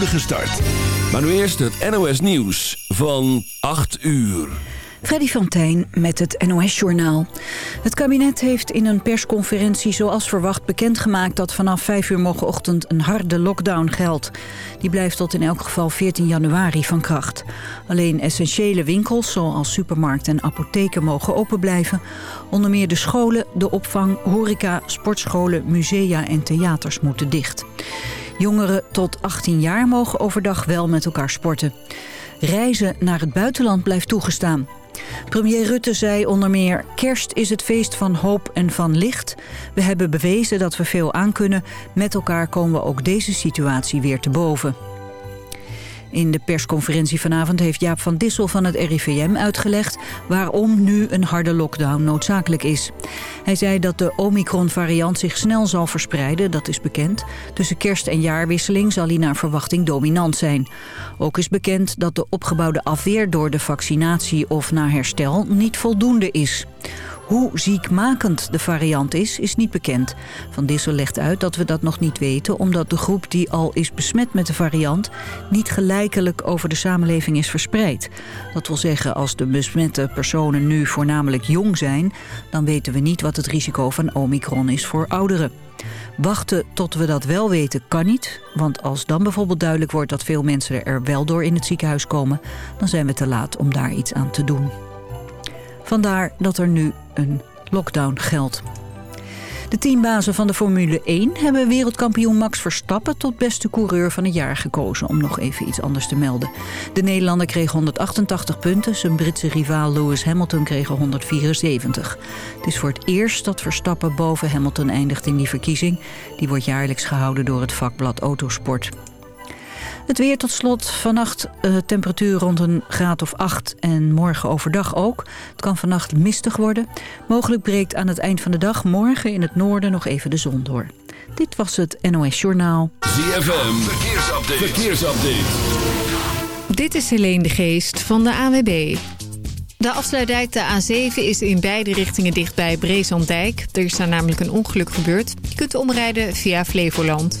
start. Maar nu eerst het NOS Nieuws van 8 uur. Freddy van met het NOS-journaal. Het kabinet heeft in een persconferentie zoals verwacht bekendgemaakt... dat vanaf 5 uur morgenochtend een harde lockdown geldt. Die blijft tot in elk geval 14 januari van kracht. Alleen essentiële winkels, zoals supermarkten en apotheken, mogen open blijven. Onder meer de scholen, de opvang, horeca, sportscholen, musea en theaters moeten dicht. Jongeren tot 18 jaar mogen overdag wel met elkaar sporten. Reizen naar het buitenland blijft toegestaan. Premier Rutte zei onder meer... kerst is het feest van hoop en van licht. We hebben bewezen dat we veel aankunnen. Met elkaar komen we ook deze situatie weer te boven. In de persconferentie vanavond heeft Jaap van Dissel van het RIVM uitgelegd waarom nu een harde lockdown noodzakelijk is. Hij zei dat de Omicron-variant zich snel zal verspreiden, dat is bekend. Tussen kerst en jaarwisseling zal hij naar verwachting dominant zijn. Ook is bekend dat de opgebouwde afweer door de vaccinatie of na herstel niet voldoende is. Hoe ziekmakend de variant is, is niet bekend. Van Dissel legt uit dat we dat nog niet weten... omdat de groep die al is besmet met de variant... niet gelijkelijk over de samenleving is verspreid. Dat wil zeggen, als de besmette personen nu voornamelijk jong zijn... dan weten we niet wat het risico van Omicron is voor ouderen. Wachten tot we dat wel weten kan niet. Want als dan bijvoorbeeld duidelijk wordt dat veel mensen er wel door in het ziekenhuis komen... dan zijn we te laat om daar iets aan te doen. Vandaar dat er nu een lockdown geldt. De teambazen van de Formule 1 hebben wereldkampioen Max Verstappen tot beste coureur van het jaar gekozen, om nog even iets anders te melden. De Nederlander kreeg 188 punten, zijn Britse rivaal Lewis Hamilton kreeg 174. Het is voor het eerst dat Verstappen boven Hamilton eindigt in die verkiezing. Die wordt jaarlijks gehouden door het vakblad Autosport. Het weer tot slot. Vannacht uh, temperatuur rond een graad of 8 en morgen overdag ook. Het kan vannacht mistig worden. Mogelijk breekt aan het eind van de dag morgen in het noorden nog even de zon door. Dit was het NOS Journaal. ZFM, verkeersupdate. verkeersupdate. Dit is Helene de Geest van de AWB. De afsluitdijk de A7 is in beide richtingen dicht bij Breesandijk. Er is daar namelijk een ongeluk gebeurd. Je kunt omrijden via Flevoland.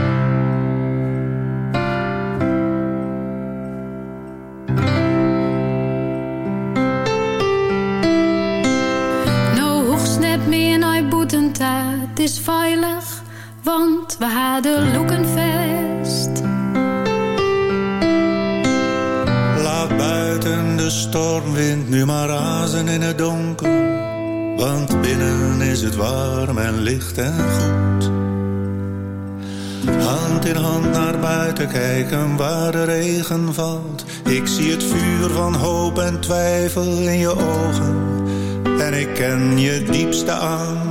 Buiten kijken waar de regen valt. Ik zie het vuur van hoop en twijfel in je ogen. En ik ken je diepste angst.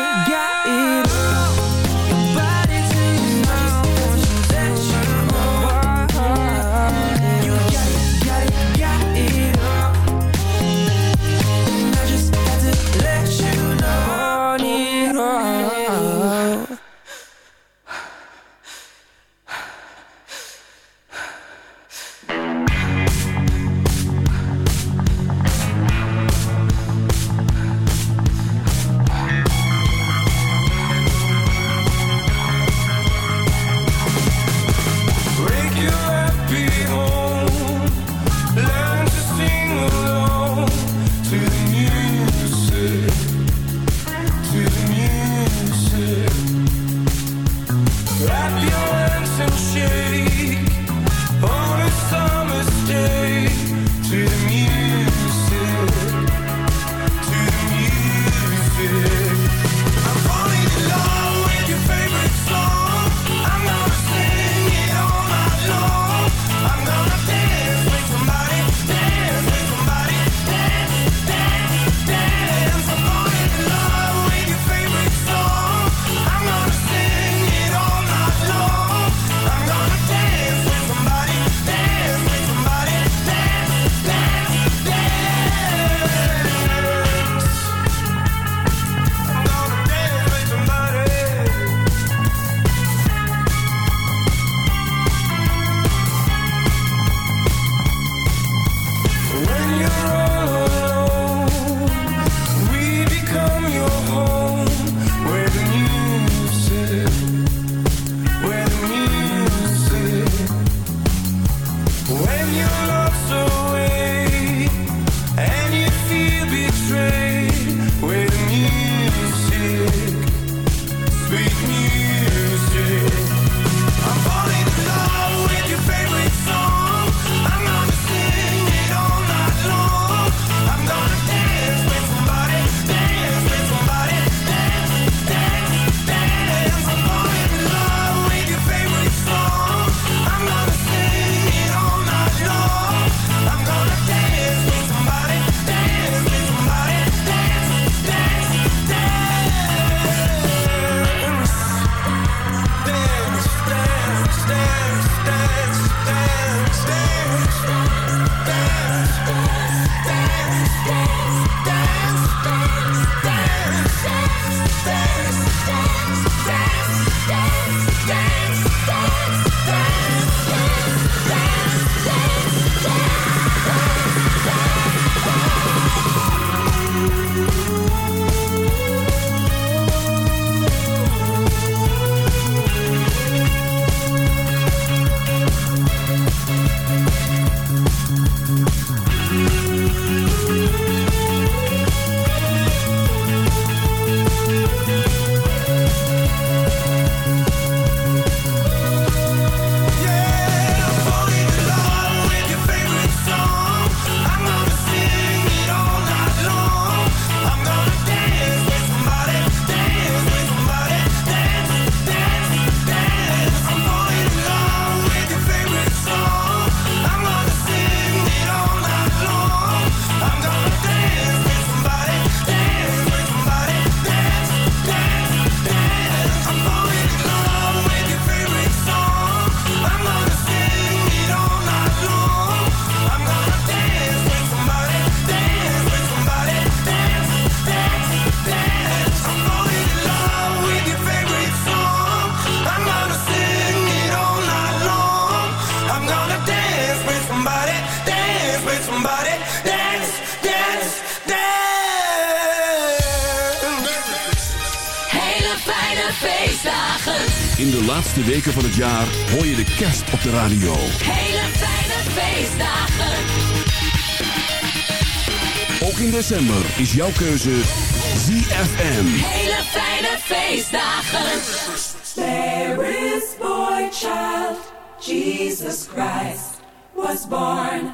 In de laatste weken van het jaar hoor je de kerst op de radio. Hele fijne feestdagen. Ook in december is jouw keuze ZFM. Hele fijne feestdagen. There is boy child, Jesus Christ was born.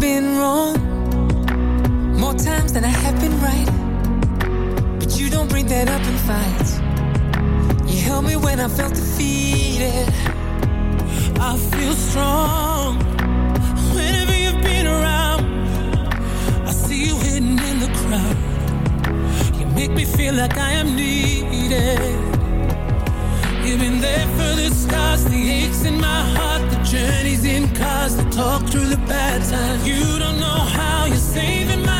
been wrong more times than I have been right. But you don't bring that up in fights. You help me when I felt defeated. I feel strong whenever you've been around. I see you hidden in the crowd. You make me feel like I am needed. You've been there for the scars, the aches in my heart, journeys in cars, the talk through the bad times. You don't know how you're saving my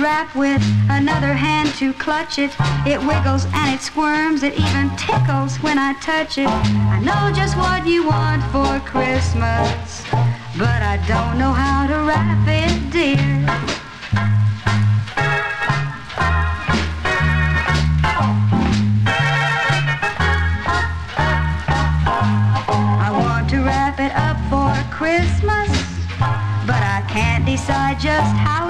Wrap with, another hand to clutch it. It wiggles and it squirms, it even tickles when I touch it. I know just what you want for Christmas, but I don't know how to wrap it, dear. I want to wrap it up for Christmas, but I can't decide just how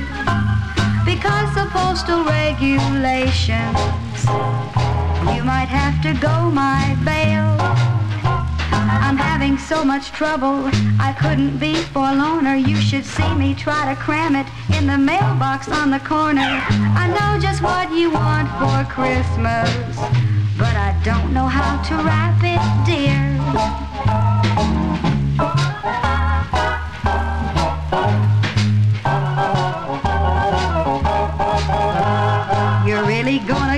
because of postal regulations. You might have to go my bail. I'm having so much trouble, I couldn't be forlorner. You should see me try to cram it in the mailbox on the corner. I know just what you want for Christmas, but I don't know how to wrap it, dear.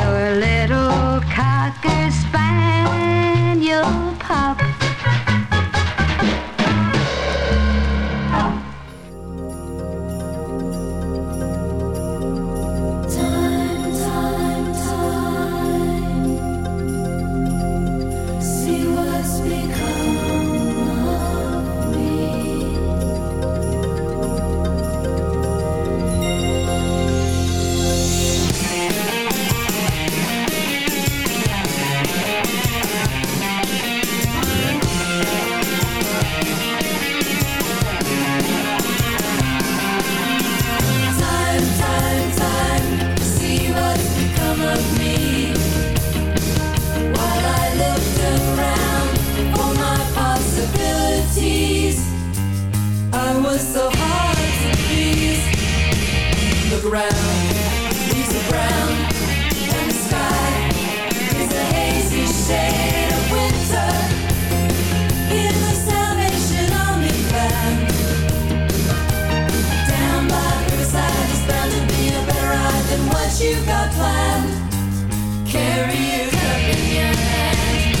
Your little cocker spaniel pup. You got planned. Carry your cup in your hand.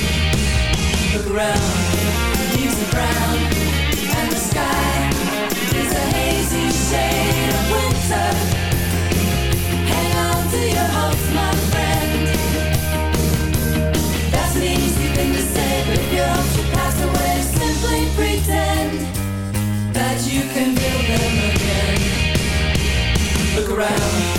Around, around,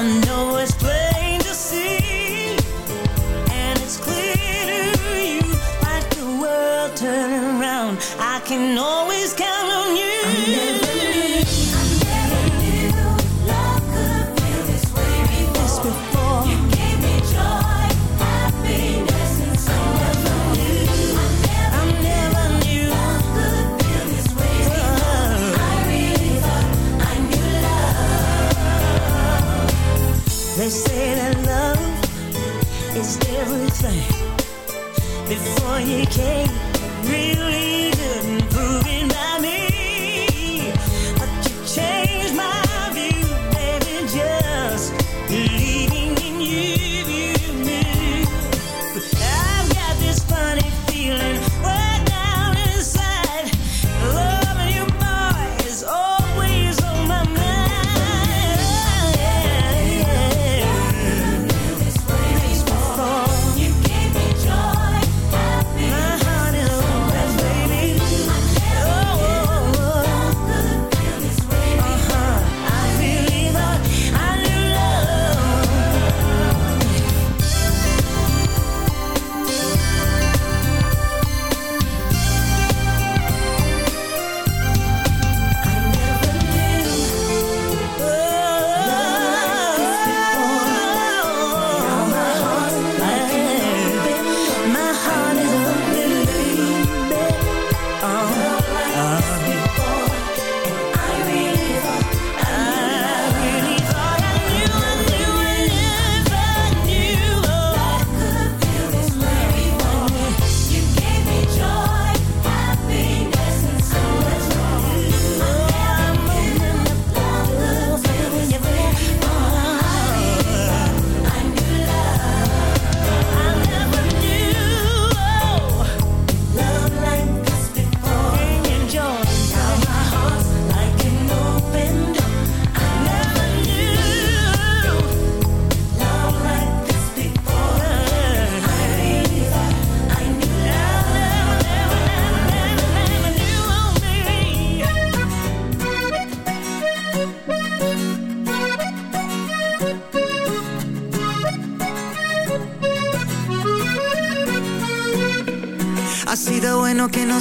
I know it's plain to see And it's clear to you like the world turning round I can always count on you. you came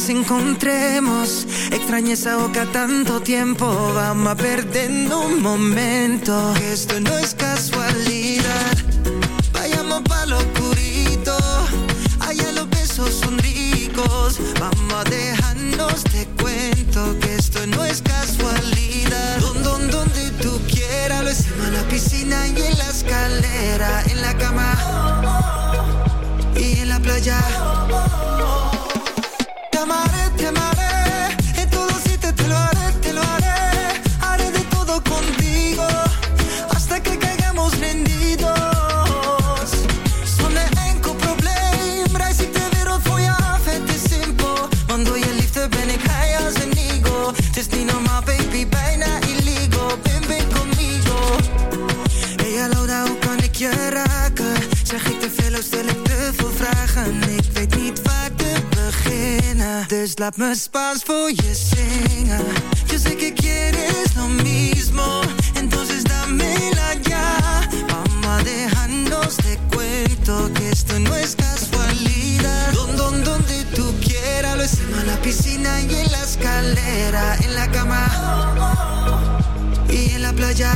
encontremos. Extraña esa boca tanto tiempo, vamos a perder un momento. Esto no es más paz voy a escena. Yo sé que quieres lo mismo, entonces dámela ya. Vamos a dejarnos de cuento que esto no es casualidad. Don, don, donde tú quieras, lo hacemos en la piscina y en la escalera, en la cama y en la playa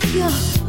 啊！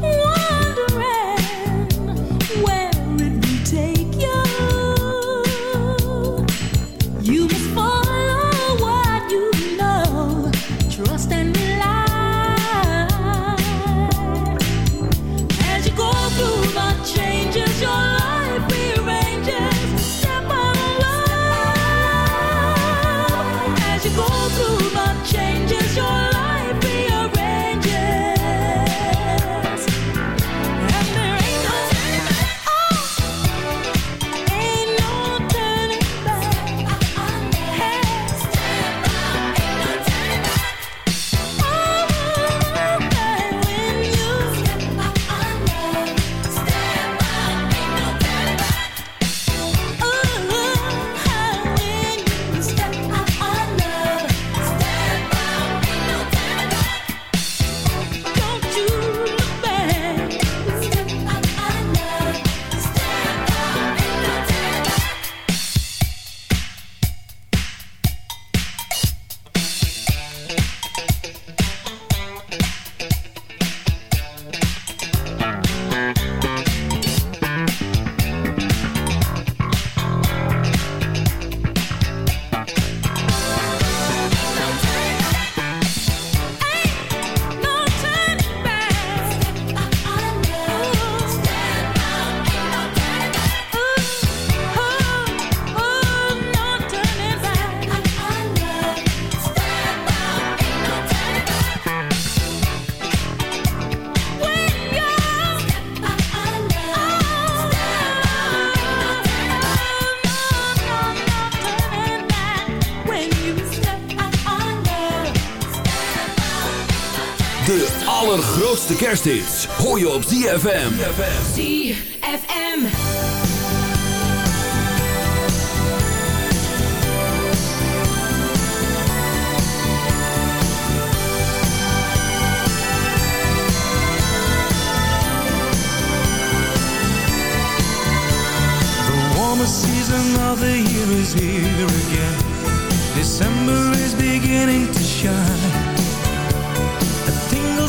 Allergrootste kersthits hoor je op ZFM. ZFM. The warmest season of the year is here again. December is beginning to shine.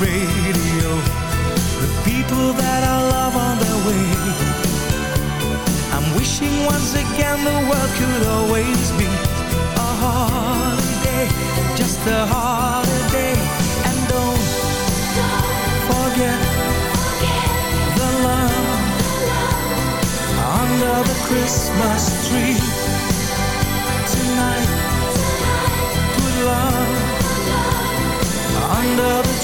radio. The people that I love on their way. I'm wishing once again the world could always be a holiday, just a holiday. And don't forget the love under the Christmas tree tonight. Put love under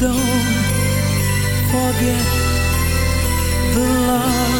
don't forget the love.